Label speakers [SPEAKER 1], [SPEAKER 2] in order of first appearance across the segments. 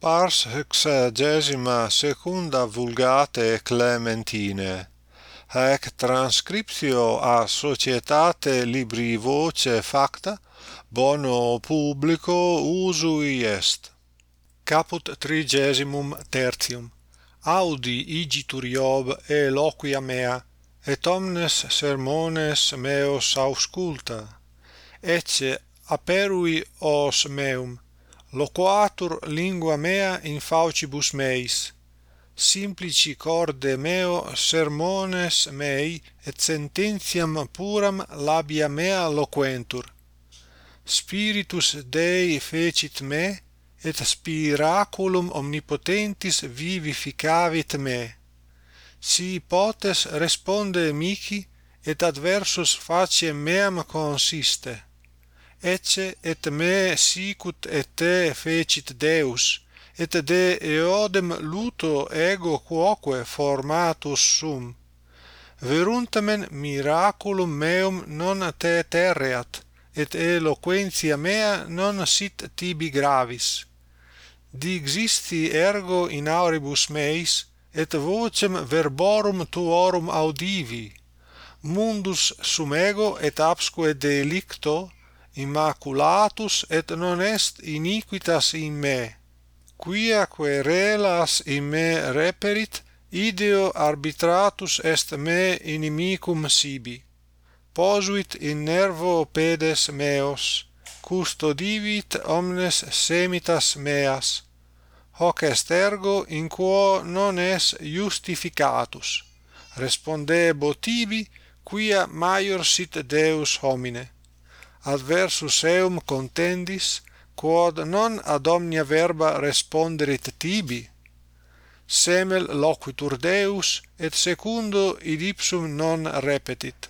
[SPEAKER 1] Pars hexagesima secunda vulgate Clementine. Haec transcriptio a societate libri voce facta bono publico usui est. Caput trigesimum tertium. Audi igitur Job e loquia mea et omnes sermones meos ausculta. Ecce aperui os meum loquatur lingua mea in faucibus meis. Simplici corde meo sermones mei et sententiam puram labia mea loquentur. Spiritus dei fecit me et spiraculum omnipotentis vivificavit me. Si potes responde mihi et adversus faciem meam consiste ecce et me sicut et te fecit Deus, et de eodem luto ego quoque formatus sum. Veruntamen miraculum meum non te terreat, et eloquentia mea non sit tibi gravis. Dixisti ergo in auribus meis, et vocem verborum tuorum audivi. Mundus sum ego et absque delicto immaculatus et non est iniquitas in me quia querelas in me reperit ideo arbitratus est me inimicum sibi. Posuit in nervo pedes meos custodivit omnes semitas meas. Hoc est ergo in quo non es justificatus. Respondebo tibi quia maior sit deus homine adversus eum contendis quod non ad omnia verba responderit tibi semel loquitur deus et secundo id ipsum non repetit.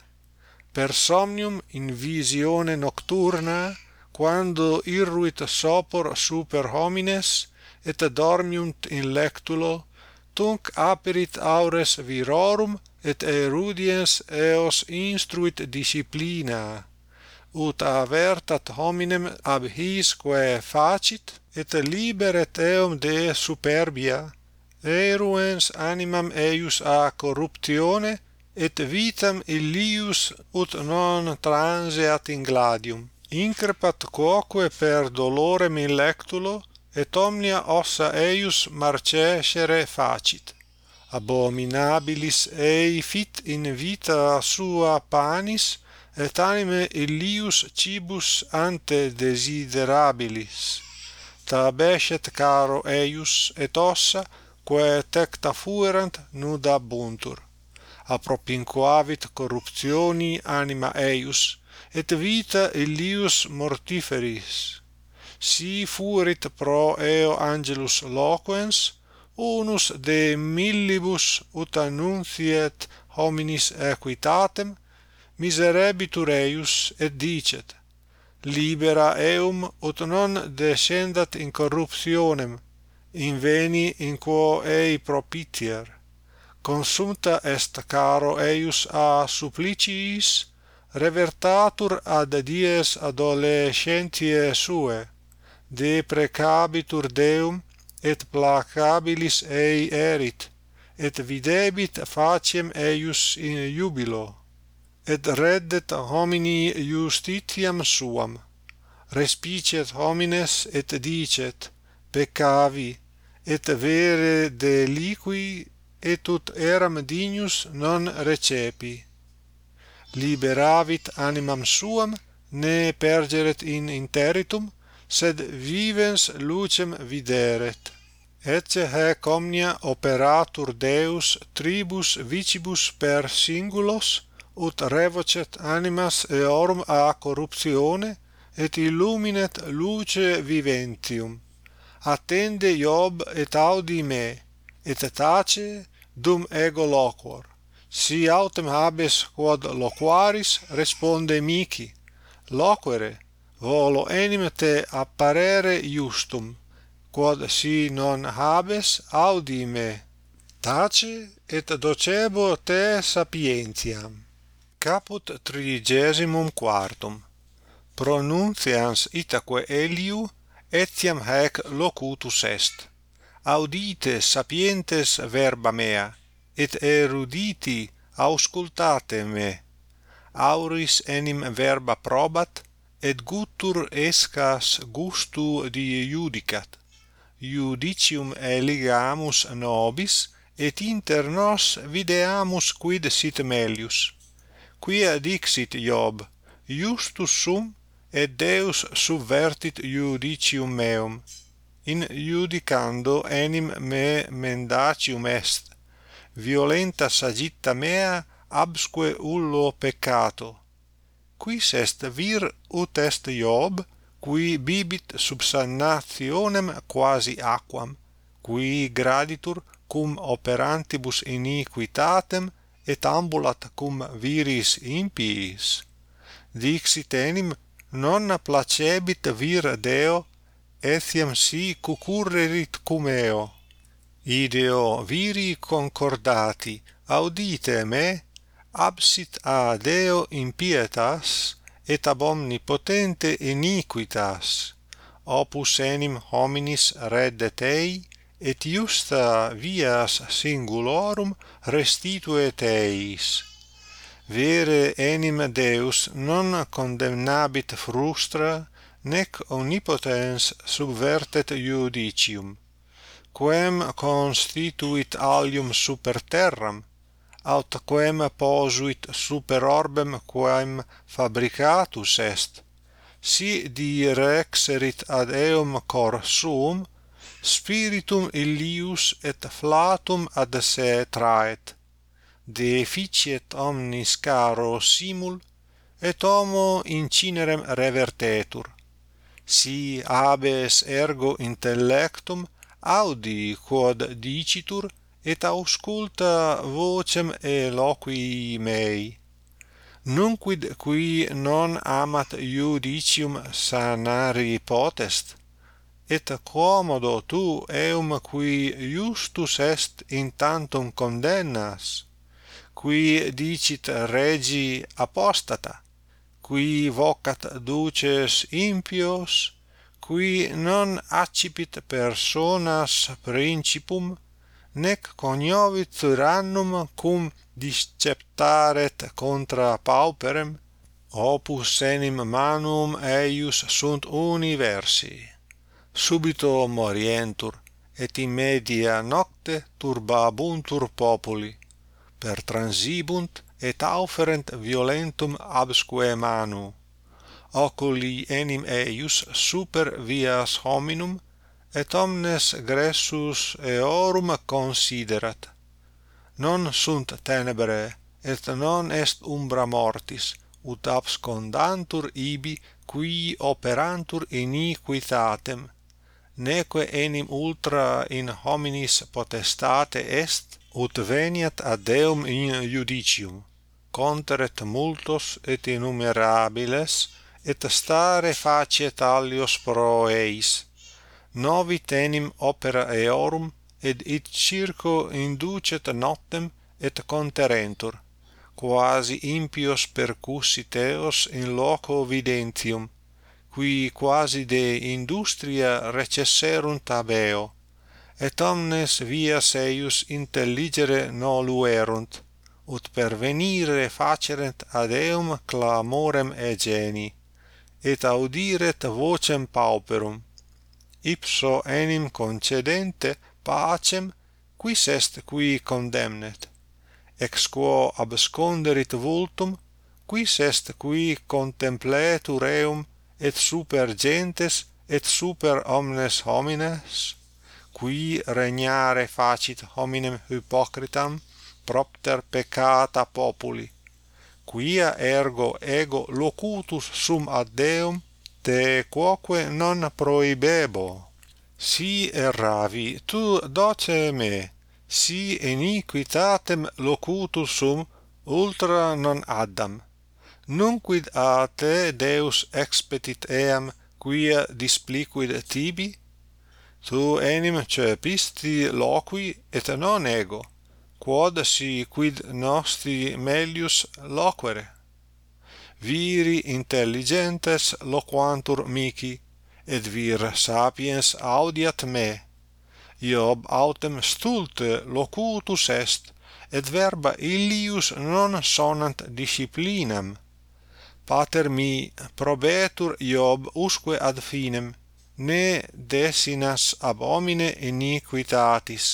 [SPEAKER 1] Per somnium in visione nocturna quando irruit sopor super homines et dormiunt in lectulo tunc aperit aures virorum et erudiens eos instruit disciplina ut avertat hominem ab hisque facit et liberet eum de superbia eruens animam eius a corruptione et vitam illius ut non transeat in gladium. Increpat quoque per dolorem inlectulo et omnia ossa eius marcescere facit. Abominabilis ei fit in vita sua panis et anime illius cibus ante desiderabilis. Tabescet caro eius et ossa quae tecta fuerant nuda buntur apropinquavit corruptioni anima eius et vita illius mortiferis. Si fuerit pro eo angelus loquens unus de millibus ut annunciet hominis equitatem miserebitur eius et dicet libera eum ut non descendat in corruptionem inveni in quo ei propitier. Consumta est caro eius a suppliciis revertatur ad dies adolescentiae sue de precabitur deum et placabilis ei erit et videbit faciem eius in jubilo et reddet homini justitiam suam. Respicet homines et dicet peccavi et vere deliqui et ut eram dignus non recepi. Liberavit animam suam ne pergeret in interitum sed vivens lucem videret. Ecce haec omnia operatur Deus tribus vicibus per singulos ut revocet animas eorum a corruptione et illuminet luce viventium. Attende Job et audi me et tace dum ego loquor. Si autem habes quod loquaris responde mihi loquere volo enim te apparere iustum quod si non habes audi me tace et docebo te sapientiam caput trigesimum quartum. Pronuncians itaque Eliu etiam haec locutus est. Audite sapientes verba mea et eruditi auscultate me. Auris enim verba probat et guttur escas gustu die judicat judicium eligamus nobis et inter nos videamus quid sit melius quia dixit Job, justus sum et Deus subvertit judicium meum, in judicando enim me mendacium est, violenta sagitta mea absque ullo peccato. Quis est vir ut est Job, qui bibit subsannationem quasi aquam, qui graditur cum operantibus iniquitatem et ambulat cum viris impiis dixit enim non placebit vir deo etiam si cucurrerit cum eo. Ideo viri concordati audite me absit a deo impietas et ab omnipotente iniquitas. Opus enim hominis reddet ei et iusta vias singulorum restituet eis. Vere enim Deus non condemnabit frustra nec omnipotens subvertet iudicium quem constituit alium super terram aut quem posuit super orbem quem fabricatus est. Si direxerit ad eum cor sum, spiritum illius et flatum ad se traet. Deficit omnis caro simul et homo incinerem revertetur. Si habes ergo intellectum audi quod dicitur et ausculta vocem eloqui mei. Nunquid qui non amat iudicium sanari potest et quomodo tu eum qui justus est in tantum condennas qui dicit regi apostata qui vocat duces impios qui non accipit personas principum nec coniovit tyrannum cum disceptaret contra pauperem opus enim manum eius sunt universi subito morientur et in media nocte turbabuntur populi per transibunt et auferent violentum absque manu oculi enim eius super vias hominum et omnes gressus eorum considerat. Non sunt tenebre et non est umbra mortis ut abscondantur ibi qui operantur iniquitatem neque enim ultra in hominis potestate est ut veniat ad Deum in judicium conteret multos et innumerabiles et stare facet alios pro eis. Novi tenim opera eorum et it circo inducet noctem et conterentur quasi impios percussit eos in loco videntium qui quasi de industria recesserunt ab eo et omnes via eius intelligere noluerunt ut pervenire facerent ad eum clamorem egeni et audiret vocem pauperum ipso enim concedente pacem quis est qui condemnet? Ex quo absconderit vultum quis est qui contempletur eum et super gentes et super omnes homines qui regnare facit hominem hypocritam propter peccata populi quia ergo ego locutus sum ad Deum te quoque non proibebo si erravi tu doce me si iniquitatem locutus sum ultra non addam nunquid a te Deus expetit eam quia displiquid tibi? Tu enim cepisti loqui et non ego, quod si quid nostri melius loquere. Viri intelligentes loquantur mici, et vir sapiens audiat me. Iob autem stulte locutus est, et verba illius non sonant disciplinam, pater mi probetur Iob usque ad finem ne desinas ab homine iniquitatis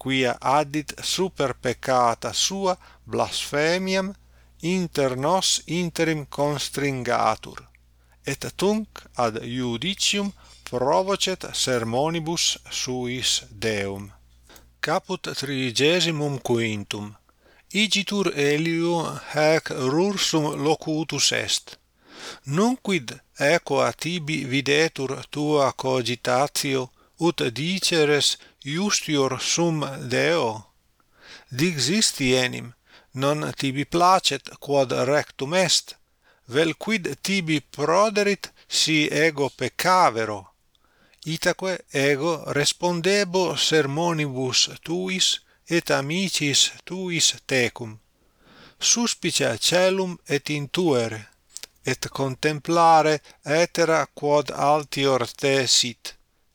[SPEAKER 1] quia addit super peccata sua blasphemiam inter nos interim constringatur et tunc ad iudicium provocet sermonibus suis Deum. Caput trigesimum quintum igitur Elio hac rursum locutus est. Nunquid eco a tibi videtur tua cogitatio ut diceres justior sum deo? Dixisti enim non tibi placet quod rectum est. Vel quid tibi proderit si ego peccavero? Itaque ego respondebo sermonibus tuis et amicis tuis tecum. Suspicia celum et intuere et contemplare aetera quod altior te sit.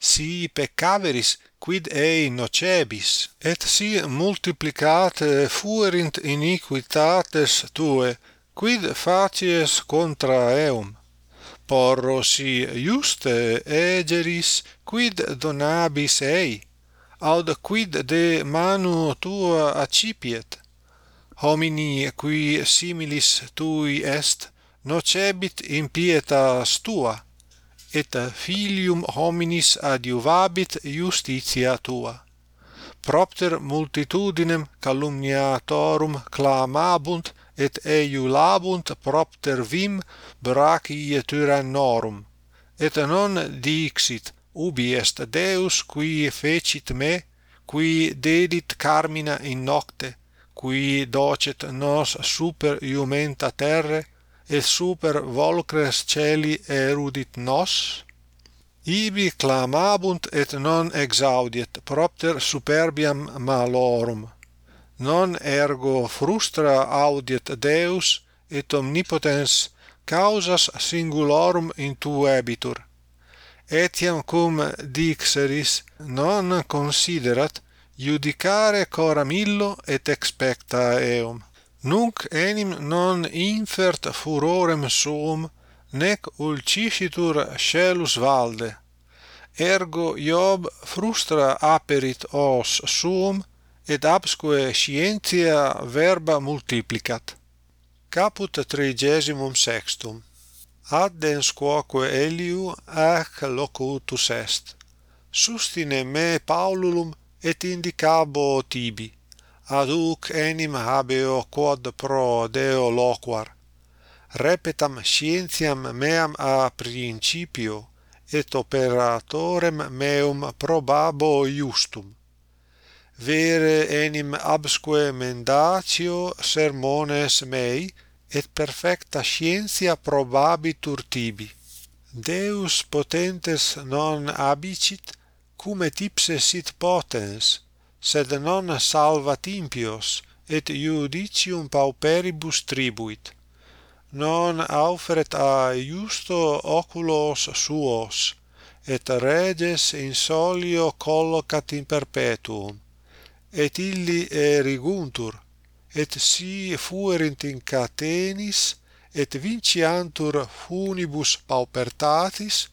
[SPEAKER 1] Si peccaveris quid ei nocebis? Et si multiplicate fuerint iniquitates tue quid facies contra eum? Porro si juste egeris quid donabis ei? aud quid de manu tua accipiet? Homini qui similis tui est nocebit in pietas tua et filium hominis adiuvabit justitia tua. Propter multitudinem calumniatorum clamabunt et eiulabunt propter vim brachii tyrannorum et non dixit ubi est Deus qui fecit me, qui dedit carmina in nocte, qui docet nos super iumenta terre, et super volcres celi erudit nos? Ibi clamabunt et non exaudiet propter superbiam malorum. Non ergo frustra audiet Deus et omnipotens causas singulorum intuebitur etiam cum dixeris non considerat judicare coram illo et expecta eum. Nunc enim non infert furorem suum nec ulcisitur scelus valde. Ergo Job frustra aperit os suum et absque scientia verba multiplicat. Caput trigesimum sextum addens quoque Eliu ac locutus est. Sustine me Paululum et indicabo tibi, aduc enim habeo quod pro Deo loquar. Repetam scientiam meam a principio, et operatorem meum probabo iustum. Vere enim absque mendatio sermones mei, et perfecta scientia probabitur tibi. Deus potentes non abicit cum et ipse sit potens sed non salvat impios et iudicium pauperibus tribuit. Non auferet a iusto oculos suos et reges in solio collocat in perpetuum et illi eriguntur et si fuerint in catenis et vinciantur funibus paupertatis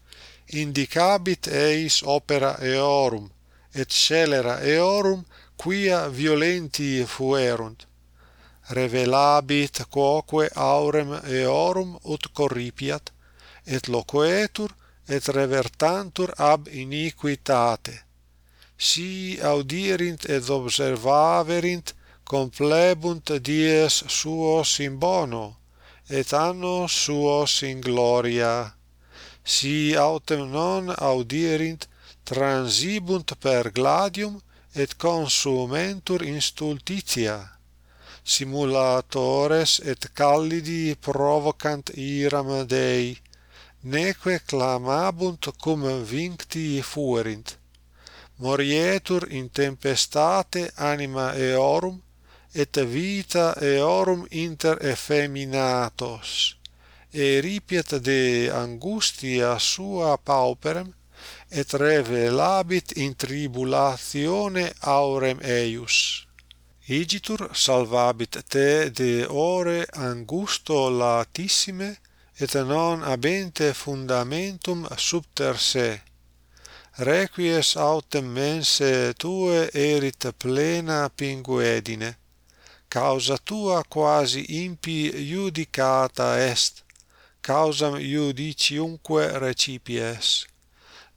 [SPEAKER 1] indicabit eis opera eorum et celera eorum quia violenti fuerunt. Revelabit quoque aurem eorum ut corripiat et loquetur et revertantur ab iniquitate. Si audierint et observaverint complebunt dies suos in bono et annos suos in gloria. Si autem non audierint transibunt per gladium et consumentur in stultitia simulatores et callidi provocant iram Dei neque clamabunt cum vincti fuerint. Morietur in tempestate anima eorum et vita eorum inter effeminatos. Et ripiet de angustia sua pauperem et revelabit in tribulatione aurem eius. Igitur salvabit te de ore angusto latissime et non abente fundamentum subter se. Requies autem mense tue erit plena pinguedine causa tua quasi impi iudicata est causam iudiciumque recipies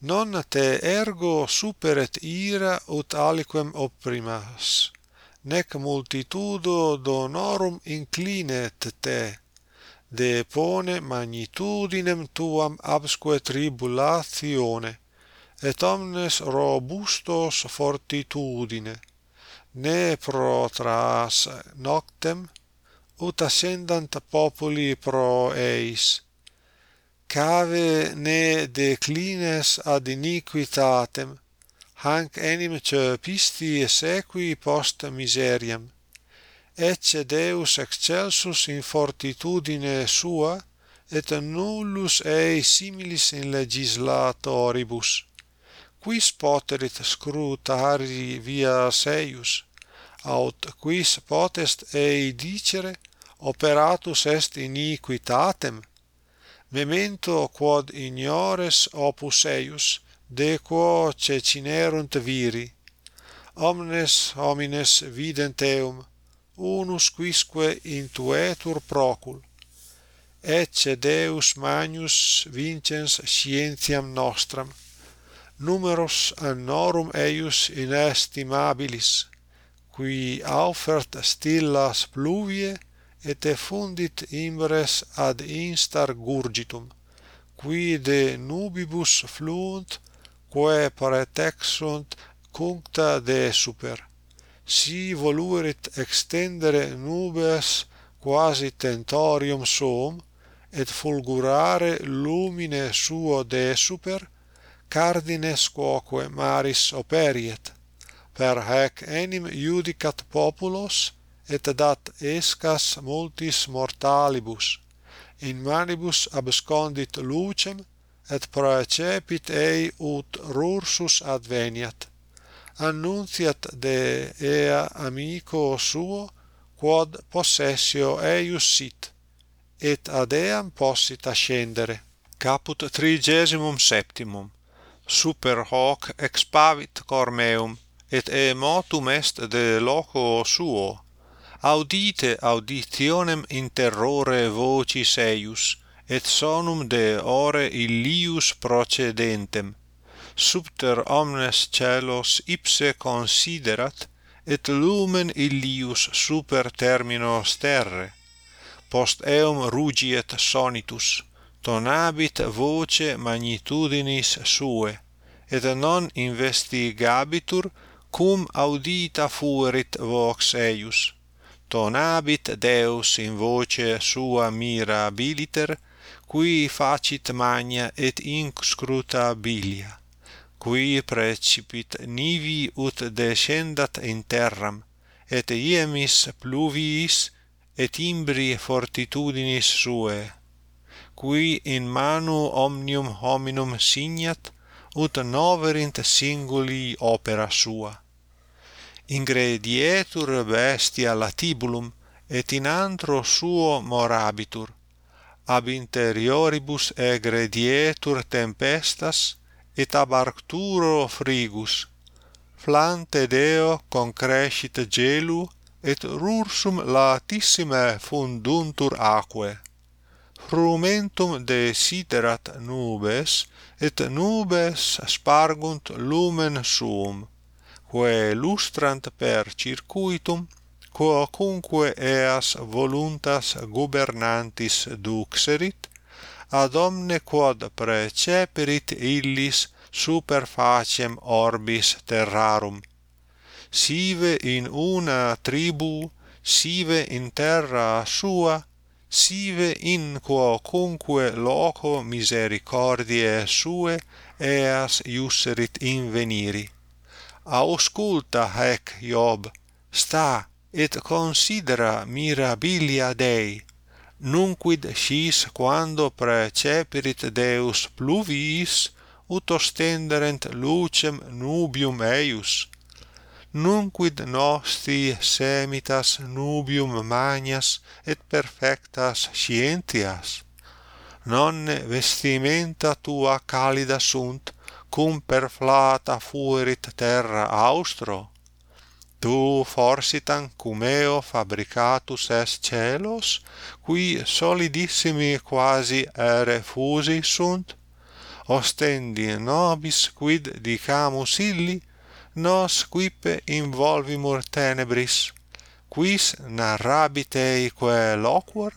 [SPEAKER 1] non te ergo superet ira ut aliquem opprimas nec multitudo donorum inclinet te de pone magnitudinem tuam absque tribulatione et omnes robustos fortitudine ne pro tras noctem ut ascendant populi pro eis. Cave ne declines ad iniquitatem hanc enim pisti sequi post miseriam. Ecce Deus excelsus in fortitudine sua et nullus ei similis in legislatoribus quis poterit scrutari via seius? Aut quis potest ei dicere operatus est iniquitatem? Memento quod ignores opus eius de quo cecinerunt viri. Omnes homines vident eum unus quisque intuetur procul. Ecce deus magnus vincens scientiam nostram numeros annorum eius inestimabilis, qui aufert stillas pluvie et effundit imbres ad instar gurgitum, qui de nubibus fluunt, quae pretexunt cuncta de super. Si voluerit extendere nubes quasi tentorium suum, et fulgurare lumine suo de super, cardines quoque maris operiet per hac enim judicat populos et dat escas multis mortalibus. In manibus abscondit lucem et praecepit ei ut rursus adveniat. Annunciat de ea amico suo quod possessio eius sit et ad eam possit ascendere. Caput trigesimum septimum super hoc expavit cor meum et e motum est de loco suo. Audite auditionem in terrore vocis eius et sonum de ore illius procedentem. Subter omnes celos ipse considerat et lumen illius super terminos terre post eum rugiet sonitus tonabit voce magnitudinis sue et non investigabitur cum audita fuerit vox eius. Tonabit deus in voce sua mirabiliter qui facit magna et inscrutabilia qui precipit nivi ut descendat in terram et iemis pluviis et imbri fortitudinis suae qui in manu omnium hominum signat ut noverint singuli opera sua. Ingredietur bestia latibulum et in antro suo morabitur ab interioribus egredietur tempestas et ab arcturo frigus flante deo concrescit gelu et rursum latissime funduntur aquae frumentum desiderat nubes et nubes spargunt lumen suum quae lustrant per circuitum quocunque eas voluntas gubernantis duxerit ad omne quod preceperit illis super faciem orbis terrarum. Sive in una tribu sive in terra sua sive in quocunque loco misericordiae sue eas iusserit inveniri ausculta haec Job sta et considera mirabilia Dei nunquid scis quando preceperit Deus pluviis ut ostenderent lucem nubium eius nunquid nosti semitas nubium magnas et perfectas scientias. Nonne vestimenta tua calida sunt cum perflata fuerit terra austro. Tu forsitan cumeo fabricatus est celos qui solidissimi quasi ere fusi sunt. Ostendi nobis quid dicamus illi nos quippe involvimur tenebris quis narrabit quae loquor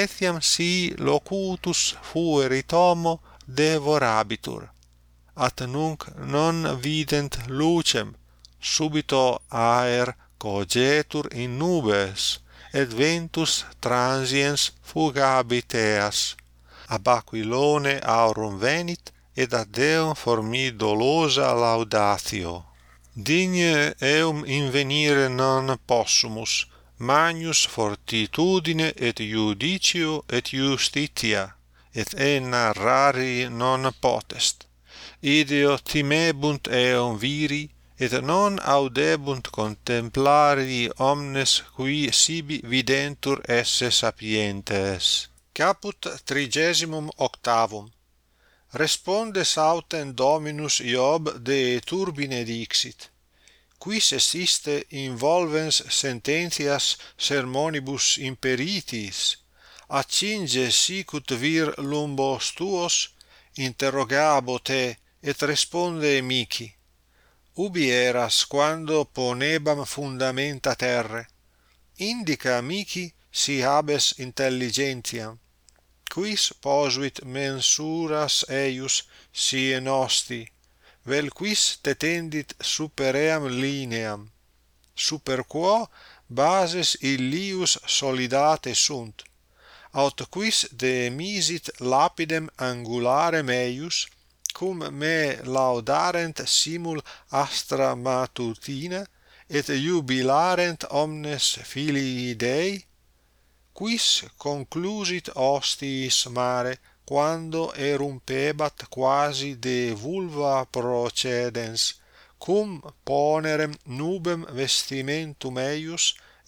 [SPEAKER 1] etiam si locutus fuerit homo devorabitur at nunc non vident lucem subito aer cogetur in nubes et ventus transiens fugabit eas ab aquilone aurum venit et ad deum formi dolosa laudatio digne eum invenire non possumus magnus fortitudine et iudicio et justitia et ena rari non potest. Ideo timebunt eum viri et non audebunt contemplari omnes qui sibi videntur esse sapientes. Caput trigesimum octavum respondes autem dominus Iob de turbine dixit. Quis existe involvens sententias sermonibus imperitis accinge sicut vir lumbos tuos interrogabo te et responde mihi ubi eras quando ponebam fundamenta terre. Indica mihi si habes intelligentiam quis posuit mensuras eius sie nosti vel quis tetendit super eam lineam. Super quo bases illius solidate sunt aut quis de misit lapidem angularem eius cum me laudarent simul astra matutina et jubilarent omnes filii Dei quis conclusit hostis mare quando erumpebat quasi de vulva procedens cum ponerem nubem vestimentum eius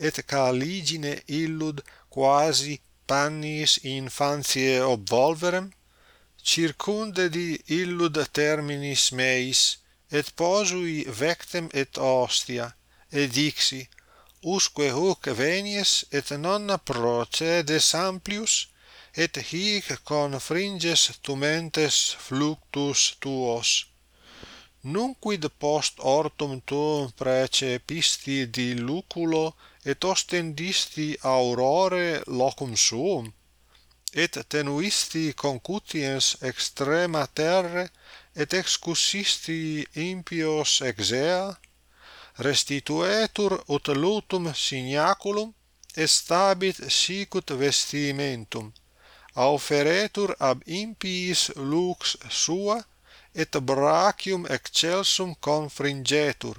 [SPEAKER 1] et caligine illud quasi pannis infantiae obvolverem? Circundedi illud terminis meis et posui vectem et ostia et dixi usque hoc venies et non procedes amplius et hic confringes tumentes fluctus tuos. Nunquid post hortum tuum precepisti diluculo et ostendisti aurore locum suum et tenuisti concutiens extrema terre et excussisti impios exea restituetur ut lutum signaculum estabit sicut vestimentum auferetur ab impiis lux sua et brachium excelsum confringetur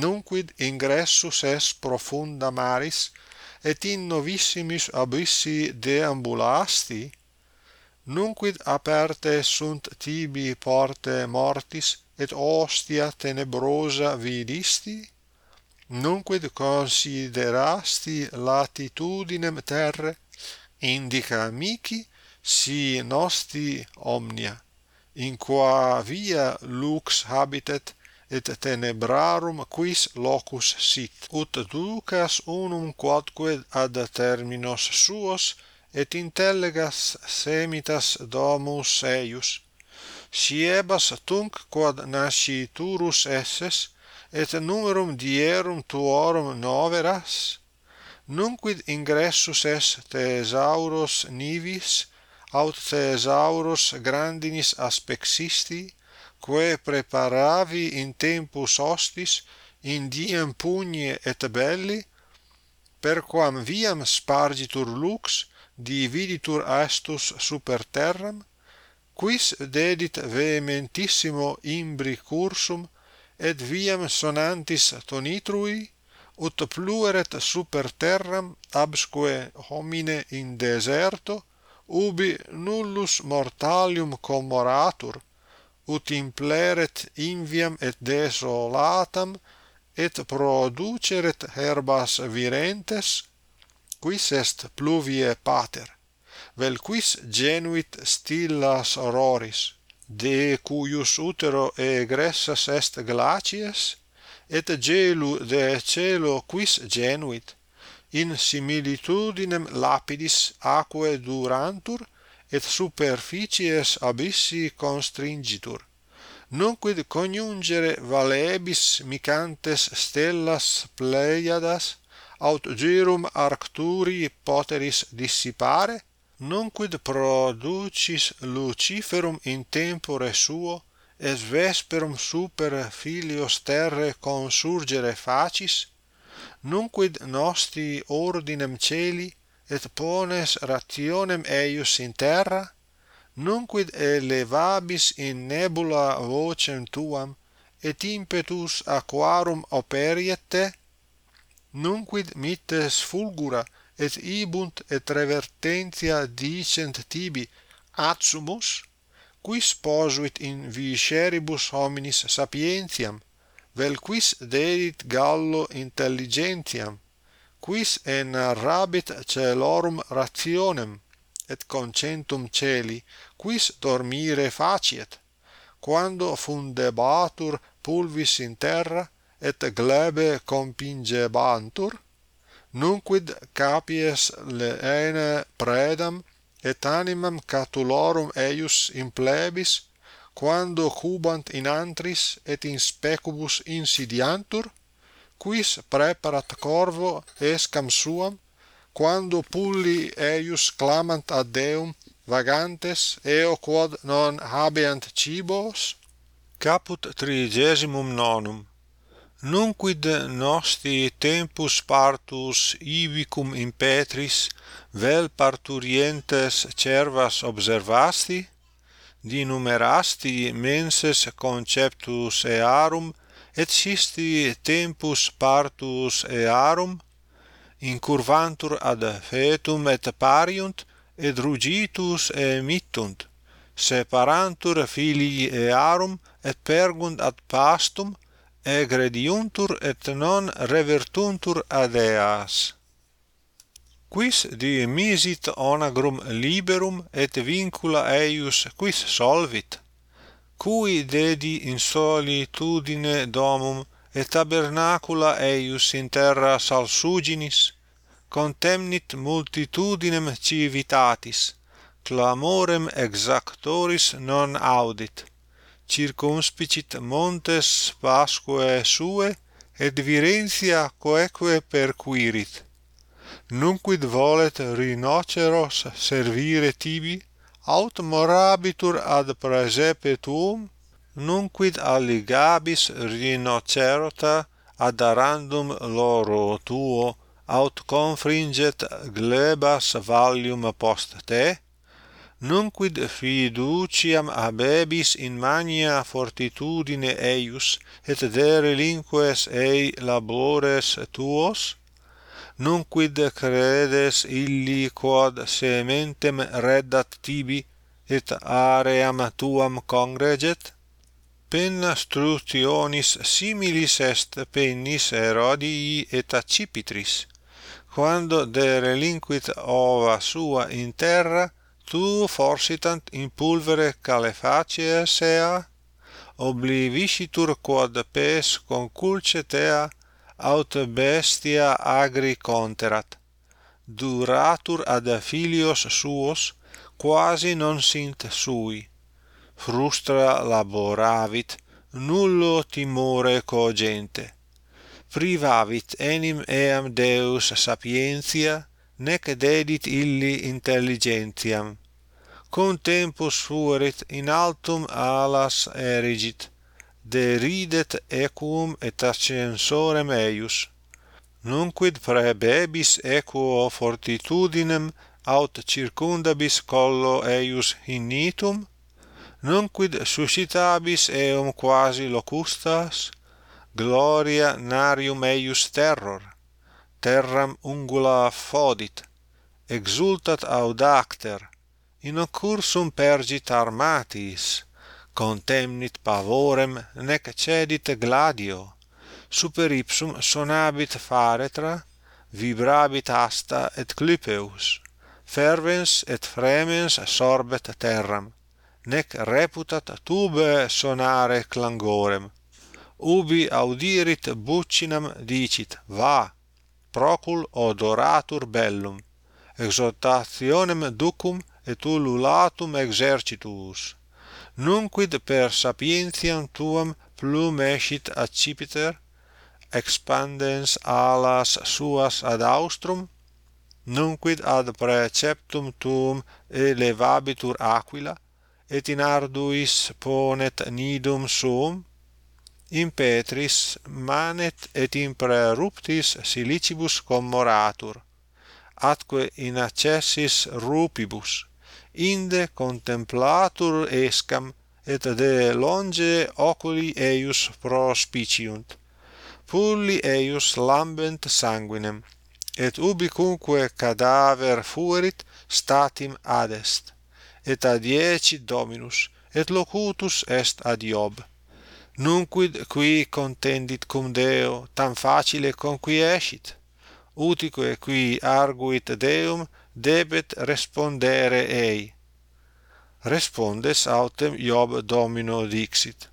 [SPEAKER 1] nunquid ingressus es profunda maris et in novissimis abyssi deambulasti nunquid aperte sunt tibi porte mortis et ostia tenebrosa vidisti nunquid considerasti latitudinem terre indica amici si nosti omnia in qua via lux habitet et tenebrarum quis locus sit ut ducas unum quodque ad terminos suos et intellegas semitas domus eius siebas tunc quod nasciturus esses et numerum dierum tuorum noveras nunquid ingressus est thesauros nivis aut thesauros grandinis aspectisti quae preparavi in tempus hostis in diem pugni et belli per quam viam spargitur lux dividitur astus super terram quis dedit vehementissimo imbri cursum et viam sonantis tonitrui ut plueret super terram absque homine in deserto ubi nullus mortalium commoratur ut impleret inviam et desolatam et produceret herbas virentes quis est pluvie pater vel quis genuit stillas auroris de cuius utero egressas est glacies et gelu de celo quis genuit in similitudinem lapidis aquae durantur et superficies abissi constringitur. Nunquid coniungere valebis micantes stellas pleiadas aut gyrum arcturi poteris dissipare nunquid producis Luciferum in tempore suo et vesperum super filios terre consurgere facis? Nunquid nosti ordinem celi et pones rationem eius in terra? Nunquid elevabis in nebula vocem tuam et impetus aquarum operiette? Nunquid mittes fulgura et ibunt et revertentia dicent tibi atsumus quis posuit in visceribus hominis sapientiam vel quis dedit Gallo intelligentiam quis enarrabit celorum rationem et concentum celi quis dormire faciet quando fundebatur pulvis in terra et glebe compingebantur nunquid capies leene predam et animam catulorum eius in plebis quando cubant in antris et in specubus insidiantur quis preparat corvo escam suam quando pulli eius clamant ad Deum vagantes eo quod non habeant cibos? Caput trigesimum nonum nunquid nosti tempus partus ivicum in petris vel parturientes cervas observasti di numerasti menses conceptus earum et sisti tempus partus earum incurvantur ad fetum et pariunt et rugitus emittunt separantur filii earum et pergunt ad pastum egrediuntur et non revertuntur ad eas quis dimisit onagrum liberum et vincula eius quis solvit? Cui dedi in solitudine domum et tabernacula eius in terra salsuginis contemnit multitudinem civitatis clamorem exactoris non audit circumspicit montes pasquae sue et virentia coeque perquirit. Nunquid volet rinoceros servire tibi aut morabitur ad praesepe tuum nunquid alligabis rinocerota ad arandum loro tuo aut confringet glebas vallium post te nunquid fiduciam habebis in mania fortitudine eius et de relinques ei labores tuos? Nunquid credes illi quod sementem reddat tibi et aream tuam congreget? Penna strutionis similis est pennis erodii et accipitris. Quando de relinquit ova sua in terra tu forsitant in pulvere calefacie sea oblivisitur quod pes conculce tea aut bestia agri conterat duratur ad filios suos quasi non sint sui. Frustra laboravit nullo timore cogente. Privavit enim eam deus sapientia nec dedit illi intelligentiam con tempus fuerit in altum alas erigit deridet equum et ascensorem eius nunquid praebebis equo fortitudinem aut circundabis collo eius ignitum nunquid suscitabis eum quasi locustas gloria narium eius terror terram ungula fodit exultat audacter in occursus pergit armatis contemnit pavorem nec cedit gladio super ipsum sonabit faretra vibrabit asta et clipeus fervens et fremens sorbet terram nec reputat tube sonare clangorem ubi audirit buccinam dicit va procul odoratur bellum. Exhortationem ducum et ululatum exercitus. Nunquid per sapientiam tuam plum escit accipiter expandens alas suas ad austrum nunquid ad preceptum tuum elevabitur aquila et in arduis ponet nidum suum in petris manet et impreruptis silicibus commoratur atque in accessis rupibus inde contemplatur escam et de longe oculi eius prospiciunt pulli eius lambent sanguinem et ubicunque cadaver fuerit statim adest et adieci dominus et locutus est ad Iob nunquid qui contendit cum Deo tam facile conquiescit utique qui arguit Deum debet respondere ei. Respondes autem Job Domino dixit.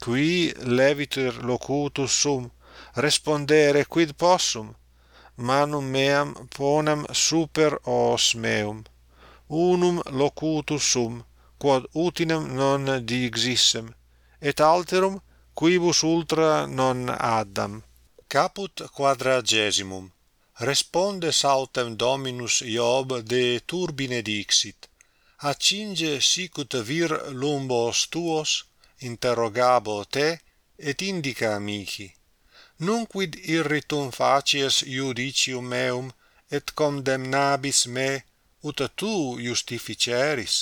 [SPEAKER 1] Qui levitur locutus sum respondere quid possum? Manum meam ponam super os meum. Unum locutus sum quod utinam non dixissem et alterum quibus ultra non addam. Caput quadragesimum. Respondes autem Dominus Iob de turbine dixit. Accinge sicut vir lumbos tuos, interrogabo te, et indica mihi. Nunquid irritum facies judicium meum, et condemnabis me, ut tu justificeris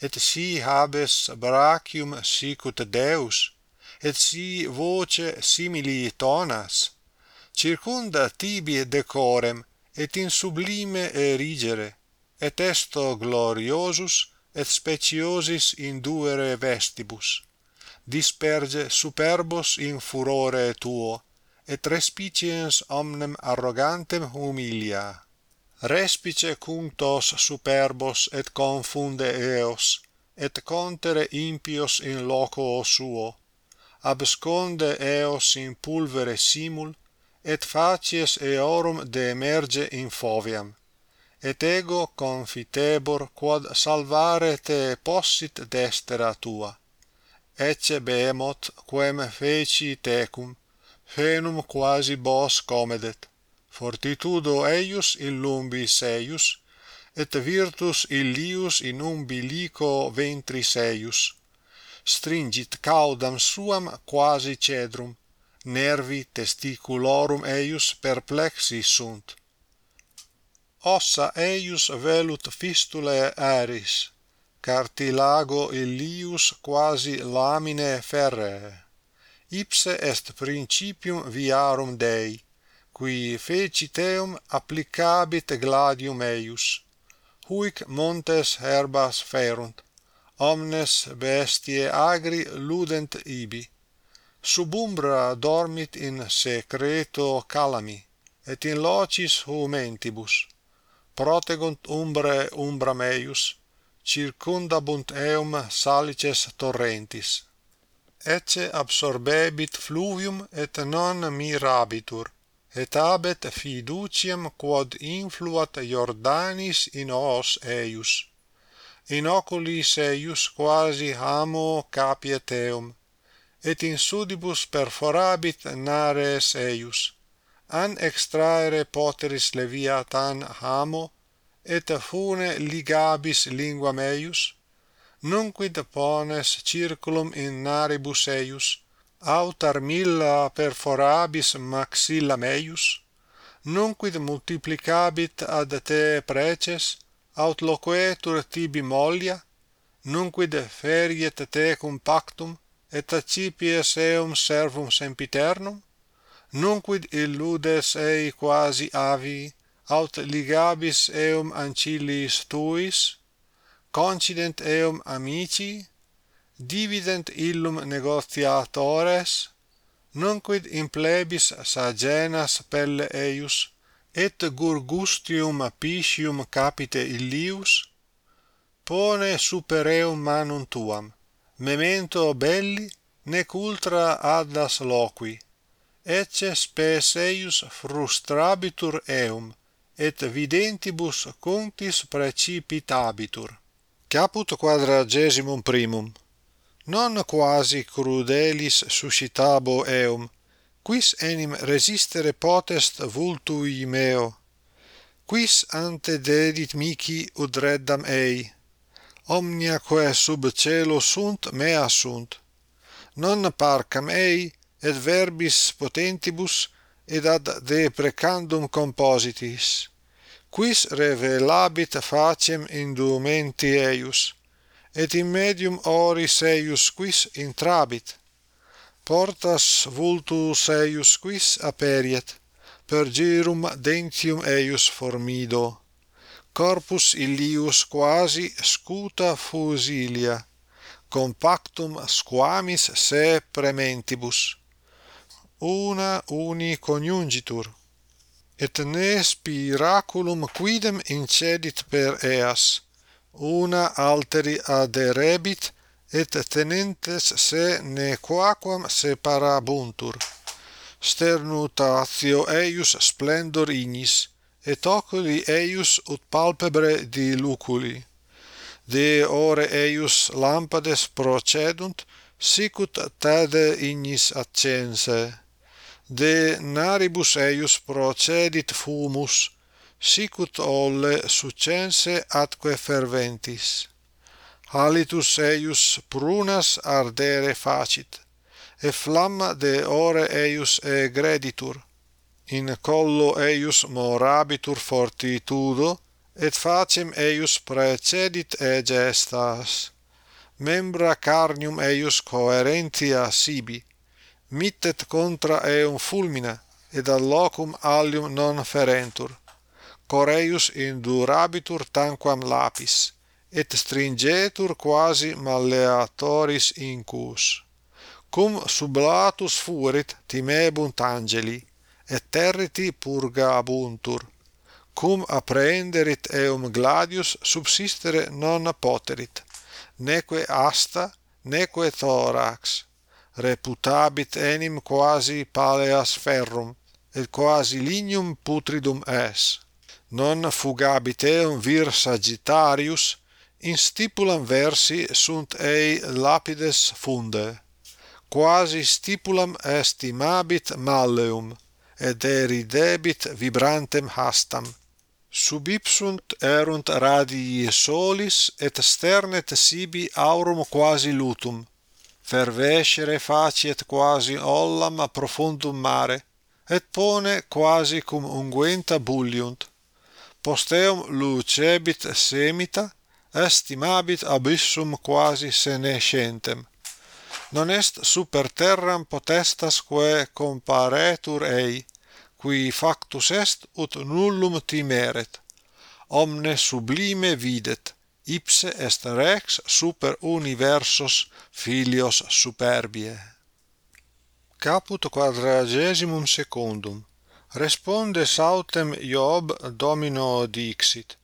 [SPEAKER 1] et si habes brachium sicut Deus, et si voce simili tonas, circunda tibi decorem, et in sublime erigere, et esto gloriosus et speciosis induere vestibus. Disperge superbos in furore tuo, et respiciens omnem arrogantem humilia respice cunctos superbos et confunde eos et contere impios in loco suo absconde eos in pulvere simul et facies eorum de emerge in foviam. Et ego confitebor quod salvare te possit destera tua ecce behemoth quem feci tecum fenum quasi bos comedet fortitudo eius illumbis eius, et virtus illius in umbilico ventris eius. Stringit caudam suam quasi cedrum, nervi testiculorum eius perplexi sunt. Ossa eius velut fistulae aeris, cartilago illius quasi laminae ferree. Ipse est principium viarum Dei, qui fecit eum applicabit gladium eius huic montes herbas ferunt omnes bestiae agri ludent ibi sub umbra dormit in secreto calami et in locis humentibus protegunt umbrae umbra meius circundabunt eum salices torrentis ecce absorbebit fluvium et non mirabitur et habet fiduciam quod influat Jordanis in os eius. In oculis eius quasi hamo capiet eum, et in sudibus perforabit nares eius. An extraere poteris leviatan hamo, et fune ligabis lingua meius? nunquid pones circulum in naribus eius, autar milla perforabis maxilla meius nunquid multiplicabit ad te preces aut loquetur tibi mollia nunquid feriet te cum pactum et accipies eum servum sempiternum nunquid illudes ei quasi avi aut ligabis eum ancillis tuis concident eum amici divident illum negotiatores nunquid in plebis sagenas pelle eius et gurgustium piscium capite illius pone supereum manum tuam memento belli nec ultra addas loqui ecce spes eius frustrabitur eum et videntibus contis precipitabitur caput quadragesimum primum non quasi crudelis suscitabo eum quis enim resistere potest vultui meo quis ante dedit mihi ut reddam ei. Omnia quae sub celo sunt mea sunt. Non parcam ei et verbis potentibus et ad deprecandum compositis quis revelabit faciem indumenti eius et in medium oris eius quis intrabit. Portas vultus eius quis aperiet per girum dentium eius formido. Corpus illius quasi scuta fusilia compactum squamis se prementibus. Una uni coniungitur. Et ne spiraculum quidem incedit per eas una alteri aderebit et tenentes se ne quaquam separabuntur sternutatio eius splendor ignis et oculi eius ut palpebre diluculi de ore eius lampades procedunt sicut tade ignis accense de naribus eius procedit fumus sicut olle succense atque ferventis. Halitus eius prunas ardere facit, e flamma de ore eius egreditur. In collo eius morabitur fortitudo, et facem eius precedit egestas. Membra carnium eius coerentia sibi, mittet contra eum fulmina, et ad locum allium non ferentur. Coreius indurabitur tanquam lapis, et stringetur quasi malleatoris incus. Cum sublatus fuerit timebunt angeli, et territi purgabuntur cum apprehenderit eum gladius subsistere non poterit, neque asta, neque thorax, reputabit enim quasi paleas ferrum, et quasi lignum putridum es non fugabitem vir Sagittarius in stipulam versi sunt ei lapides funde quasi stipulam estimabit malleum et eridebit vibrantem hastam. Sub ipsunt erunt radii solis et sternet sibi aurum quasi lutum fervescere faciet quasi ollam a profundum mare et pone quasi cum unguenta bulliunt posteum lucebit semita, estimabit abyssum quasi senescentem. Non est super terram potestas quae comparetur ei, qui factus est ut nullum timeret. Omne sublime videt, ipse est rex super universos filios superbie. Caput quadragesimum secundum Respondes autem Job Domino dixit,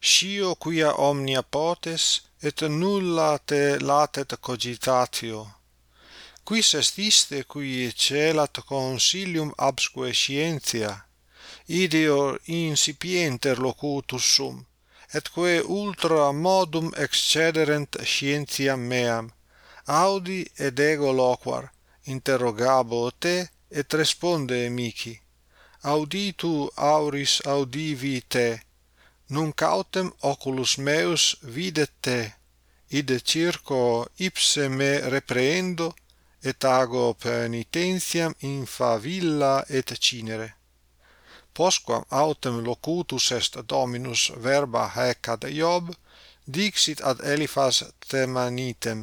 [SPEAKER 1] Scio quia omnia potes, et nulla te latet cogitatio. Quis est iste qui celat consilium absque scientia, ideor insipienter locutus sum, et quae ultra modum excederent scientiam meam, audi et ego loquar, interrogabo te, et responde mihi auditu auris audivi te nunc autem oculus meus videt te id circo ipse me reprehendo et ago penitentiam in favilla et cinere. Postquam autem locutus est dominus verba haec ad Job dixit ad Eliphaz temanitem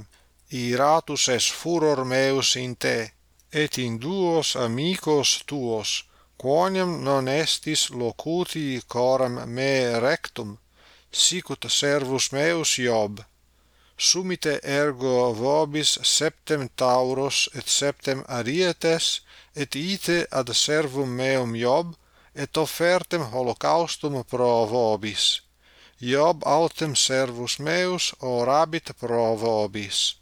[SPEAKER 1] iratus es furor meus in te et in duos amicos tuos quoniam non estis locuti coram me rectum sicut servus meus Job sumite ergo vobis septem tauros et septem arietes et ite ad servum meum Job et offertem holocaustum pro vobis. Job autem servus meus orabit pro vobis.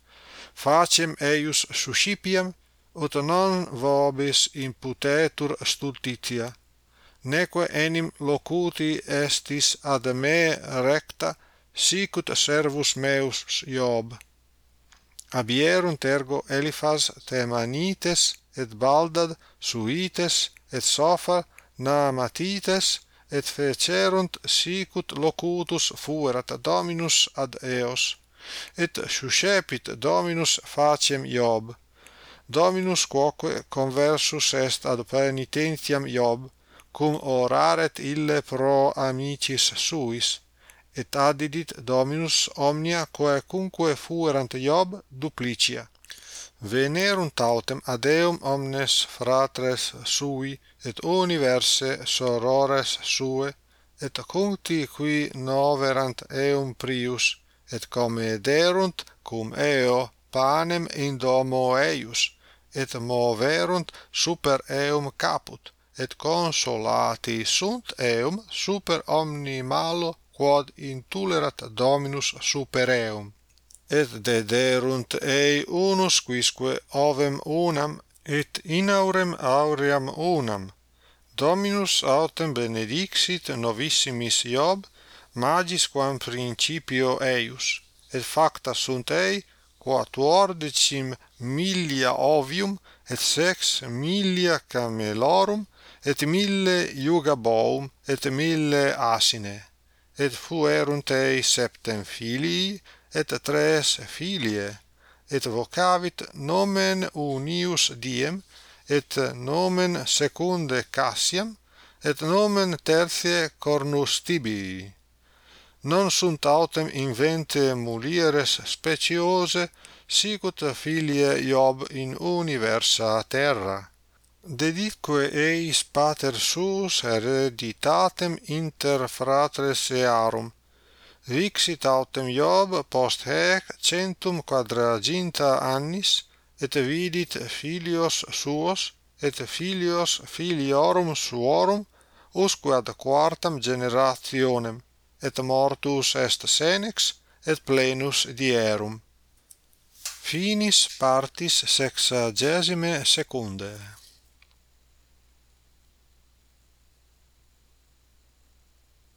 [SPEAKER 1] Facem eius suscipiam ut non vobis imputetur stultitia, neque enim locuti estis ad me recta, sicut servus meus Job. Abierunt ergo Eliphaz temanites et baldad suites et sofar naamatites et fecerunt sicut locutus fuerat Dominus ad eos et suscepit Dominus faciem Job Dominus quoque conversus est ad penitentiam Job, cum oraret ille pro amicis suis, et addidit Dominus omnia quaecumque fuerant Job duplicia. Venerunt autem ad eum omnes fratres sui et universe sorores sue et cuncti qui noverant eum prius et comederunt cum eo panem in domo eius et moverunt super eum caput et consolati sunt eum super omni malo quod intulerat dominus super eum. Et dederunt ei unus quisque ovem unam et inaurem auream unam. Dominus autem benedixit novissimis iob magis quam principio eius et facta sunt ei quatuordecim millia ovium et sex millia camelorum et mille iugaboum et mille asine. Et fuerunt ei septem filii et tres filiae et vocavit nomen unius diem et nomen secunde Cassiam et nomen tertiae Cornustibii non sunt autem invente mulieres speciose sicut filie Job in universa terra. Deditque eis pater suus hereditatem inter fratres earum vixit autem Job post hec centum quadraginta annis et vidit filios suos et filios filiorum suorum usque ad quartam generationem et mortus est senex et plenus dierum. Finis partis sexagesime secundae